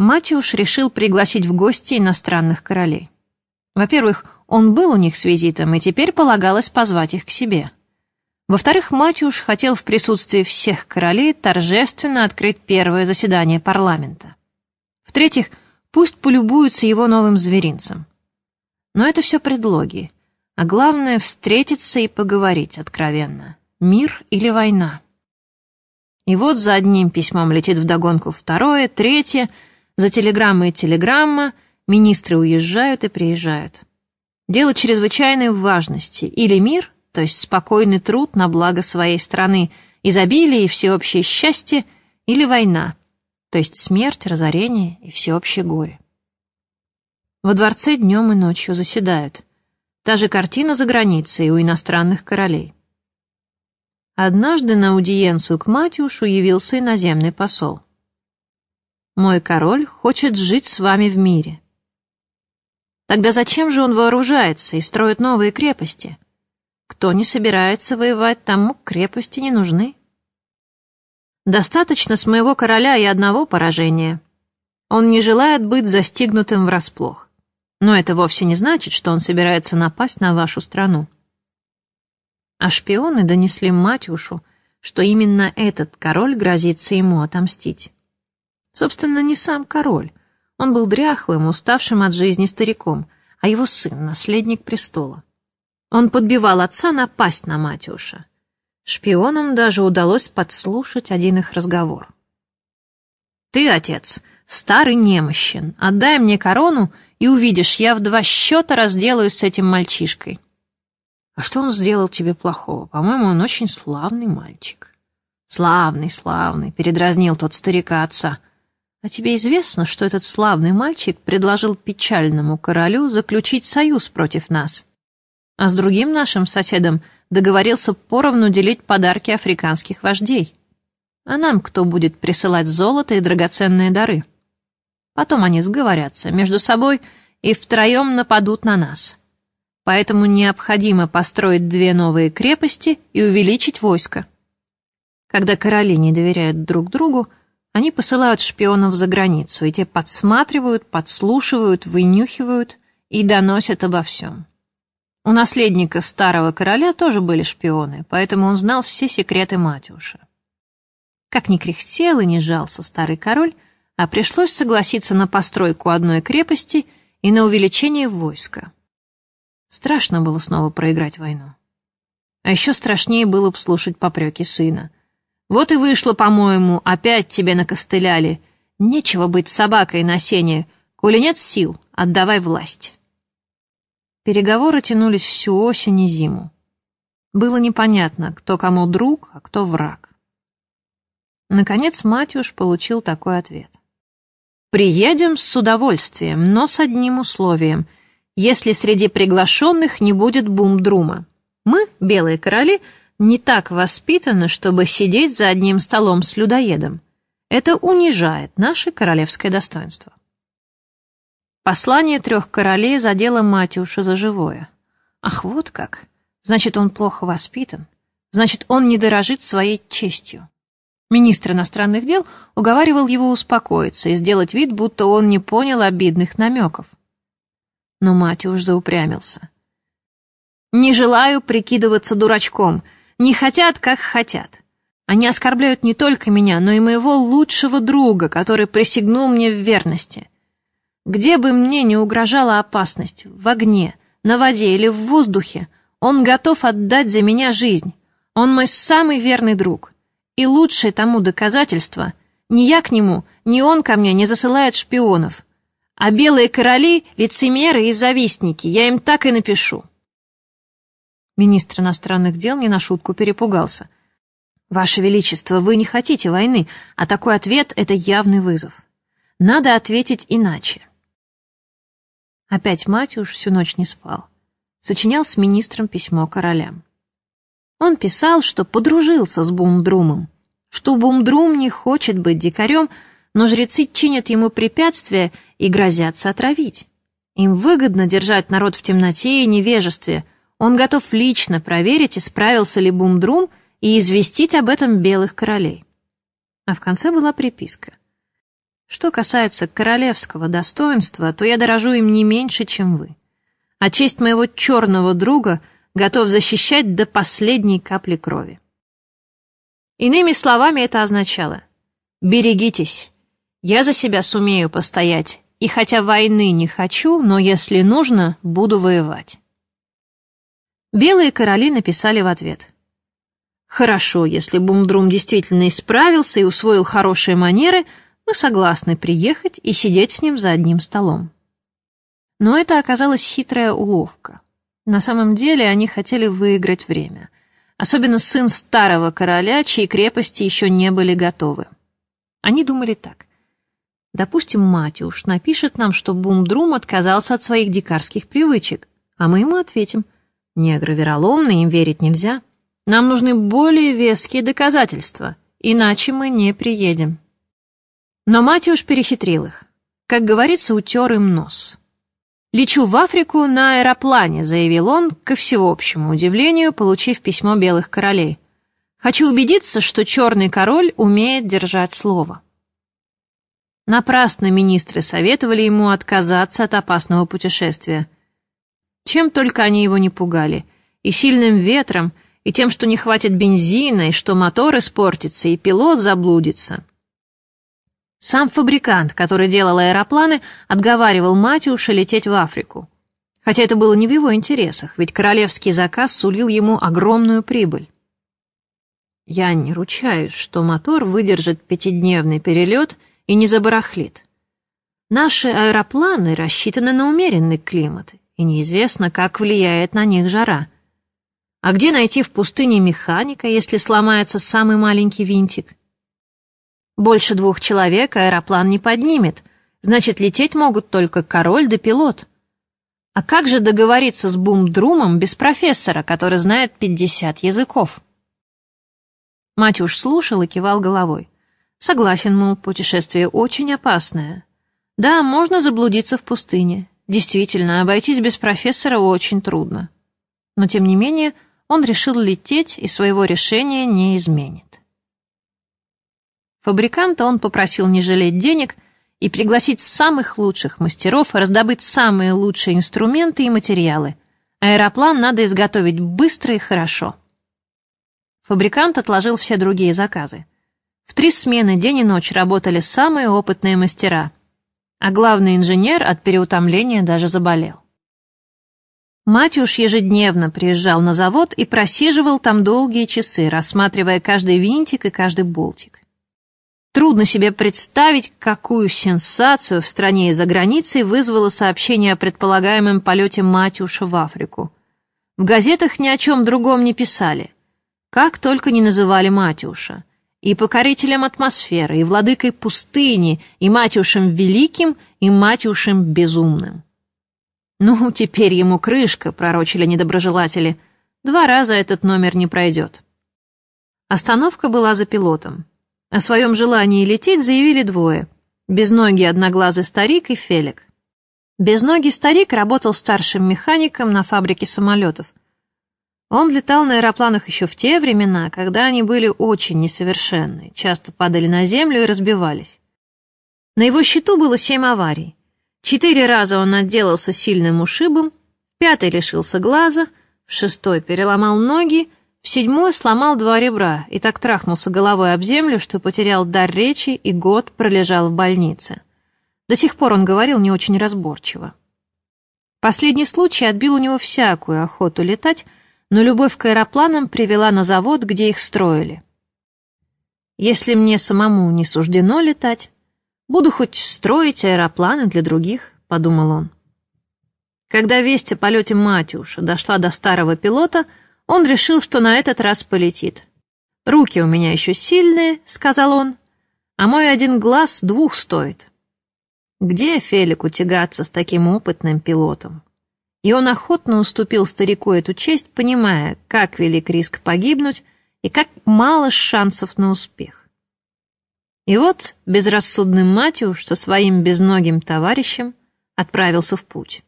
Матюш решил пригласить в гости иностранных королей. Во-первых, он был у них с визитом, и теперь полагалось позвать их к себе. Во-вторых, Матюш хотел в присутствии всех королей торжественно открыть первое заседание парламента. В-третьих, пусть полюбуются его новым зверинцем. Но это все предлоги. А главное — встретиться и поговорить откровенно. Мир или война? И вот за одним письмом летит вдогонку второе, третье — за телеграммой и телеграмма министры уезжают и приезжают. Дело чрезвычайной важности. Или мир, то есть спокойный труд на благо своей страны, изобилие и всеобщее счастье, или война, то есть смерть, разорение и всеобщее горе. Во дворце днем и ночью заседают. Та же картина за границей у иностранных королей. Однажды на аудиенцию к Матюшу явился иноземный посол. Мой король хочет жить с вами в мире. Тогда зачем же он вооружается и строит новые крепости? Кто не собирается воевать, тому крепости не нужны. Достаточно с моего короля и одного поражения. Он не желает быть застигнутым врасплох. Но это вовсе не значит, что он собирается напасть на вашу страну. А шпионы донесли Матюшу, что именно этот король грозится ему отомстить. Собственно, не сам король. Он был дряхлым, уставшим от жизни стариком, а его сын — наследник престола. Он подбивал отца напасть на Матюша. Шпионам даже удалось подслушать один их разговор. «Ты, отец, старый немощен. Отдай мне корону, и увидишь, я в два счета разделаюсь с этим мальчишкой». «А что он сделал тебе плохого? По-моему, он очень славный мальчик». «Славный, славный», — передразнил тот старика отца — а тебе известно, что этот славный мальчик предложил печальному королю заключить союз против нас? А с другим нашим соседом договорился поровну делить подарки африканских вождей. А нам кто будет присылать золото и драгоценные дары? Потом они сговорятся между собой и втроем нападут на нас. Поэтому необходимо построить две новые крепости и увеличить войско. Когда короли не доверяют друг другу, они посылают шпионов за границу, и те подсматривают, подслушивают, вынюхивают и доносят обо всем. У наследника старого короля тоже были шпионы, поэтому он знал все секреты Матюша. Как ни кряхтел и не жался старый король, а пришлось согласиться на постройку одной крепости и на увеличение войска. Страшно было снова проиграть войну. А еще страшнее было бы слушать попреки сына — вот и вышло, по-моему, опять тебе накостыляли. Нечего быть собакой на сене. Коли нет сил, отдавай власть. Переговоры тянулись всю осень и зиму. Было непонятно, кто кому друг, а кто враг. Наконец Матюш получил такой ответ. «Приедем с удовольствием, но с одним условием, если среди приглашенных не будет бум-друма. Мы, белые короли, — не так воспитана, чтобы сидеть за одним столом с людоедом. Это унижает наше королевское достоинство. Послание трех королей задело Матюша за живое. Ах, вот как! Значит, он плохо воспитан. Значит, он не дорожит своей честью. Министр иностранных дел уговаривал его успокоиться и сделать вид, будто он не понял обидных намеков. Но Матюш заупрямился. «Не желаю прикидываться дурачком», не хотят, как хотят. Они оскорбляют не только меня, но и моего лучшего друга, который присягнул мне в верности. Где бы мне ни угрожала опасность, в огне, на воде или в воздухе, он готов отдать за меня жизнь. Он мой самый верный друг. И лучшее тому доказательство — ни я к нему, ни он ко мне не засылает шпионов. А белые короли — лицемеры и завистники, я им так и напишу. Министр иностранных дел не на шутку перепугался. «Ваше Величество, вы не хотите войны, а такой ответ — это явный вызов. Надо ответить иначе». Опять Матюш всю ночь не спал. Сочинял с министром письмо королям. Он писал, что подружился с Бумдрумом, что Бумдрум не хочет быть дикарем, но жрецы чинят ему препятствия и грозятся отравить. Им выгодно держать народ в темноте и невежестве, он готов лично проверить, исправился ли Бумдрум, и известить об этом белых королей. А в конце была приписка. Что касается королевского достоинства, то я дорожу им не меньше, чем вы. А честь моего черного друга готов защищать до последней капли крови. Иными словами, это означало «берегитесь, я за себя сумею постоять, и хотя войны не хочу, но если нужно, буду воевать». Белые короли написали в ответ «Хорошо, если Бумдрум действительно исправился и усвоил хорошие манеры, мы согласны приехать и сидеть с ним за одним столом. Но это оказалась хитрая уловка. На самом деле они хотели выиграть время. Особенно сын старого короля, чьи крепости еще не были готовы. Они думали так. Допустим, Матюш напишет нам, что Бумдрум отказался от своих дикарских привычек, а мы ему ответим. Негры вероломны, им верить нельзя. Нам нужны более веские доказательства, иначе мы не приедем. Но Матюш перехитрил их. Как говорится, утер им нос. «Лечу в Африку на аэроплане», — заявил он, ко всеобщему удивлению, получив письмо белых королей. «Хочу убедиться, что черный король умеет держать слово». Напрасно министры советовали ему отказаться от опасного путешествия. Чем только они его не пугали. И сильным ветром, и тем, что не хватит бензина, и что мотор испортится, и пилот заблудится. Сам фабрикант, который делал аэропланы, отговаривал Матюша лететь в Африку. Хотя это было не в его интересах, ведь королевский заказ сулил ему огромную прибыль. Я не ручаюсь, что мотор выдержит пятидневный перелет и не забарахлит. Наши аэропланы рассчитаны на умеренный климат, и неизвестно, как влияет на них жара. А где найти в пустыне механика, если сломается самый маленький винтик? Больше двух человек аэроплан не поднимет, значит, лететь могут только король да пилот. А как же договориться с Бумдрумом без профессора, который знает пятьдесят языков? Матюш слушал и кивал головой. Согласен, мол, путешествие очень опасное. Да, можно заблудиться в пустыне. Действительно, обойтись без профессора очень трудно. Но, тем не менее, он решил лететь и своего решения не изменит. Фабриканта он попросил не жалеть денег и пригласить самых лучших мастеров, раздобыть самые лучшие инструменты и материалы. Аэроплан надо изготовить быстро и хорошо. Фабрикант отложил все другие заказы. В три смены день и ночь работали самые опытные мастера, а главный инженер от переутомления даже заболел. Матюш ежедневно приезжал на завод и просиживал там долгие часы, рассматривая каждый винтик и каждый болтик. Трудно себе представить, какую сенсацию в стране и за границей вызвало сообщение о предполагаемом полете Матюша в Африку. В газетах ни о чем другом не писали. Как только не называли Матюша. И покорителем атмосферы, и владыкой пустыни, и Матюшем Великим, и Матюшем Безумным. «Ну, теперь ему крышка», — пророчили недоброжелатели. «Два раза этот номер не пройдет». Остановка была за пилотом. О своем желании лететь заявили двое — безногий одноглазый старик и Фелик. Безногий старик работал старшим механиком на фабрике самолетов. Он летал на аэропланах еще в те времена, когда они были очень несовершенны, часто падали на землю и разбивались. На его счету было семь аварий. Четыре раза он отделался сильным ушибом, пятый лишился глаза, в шестой переломал ноги, в седьмой сломал два ребра и так трахнулся головой об землю, что потерял дар речи и год пролежал в больнице. До сих пор он говорил не очень разборчиво. Последний случай отбил у него всякую охоту летать, но любовь к аэропланам привела на завод, где их строили. Если мне самому не суждено летать, буду хоть строить аэропланы для других, подумал он. Когда весть о полете Матюша дошла до старого пилота, он решил, что на этот раз полетит. «Руки у меня еще сильные», — сказал он, — «а мой один глаз двух стоит». Где Фелику тягаться с таким опытным пилотом? И он охотно уступил старику эту честь, понимая, как велик риск погибнуть и как мало шансов на успех. И вот безрассудный Матюш со своим безногим товарищем отправился в путь.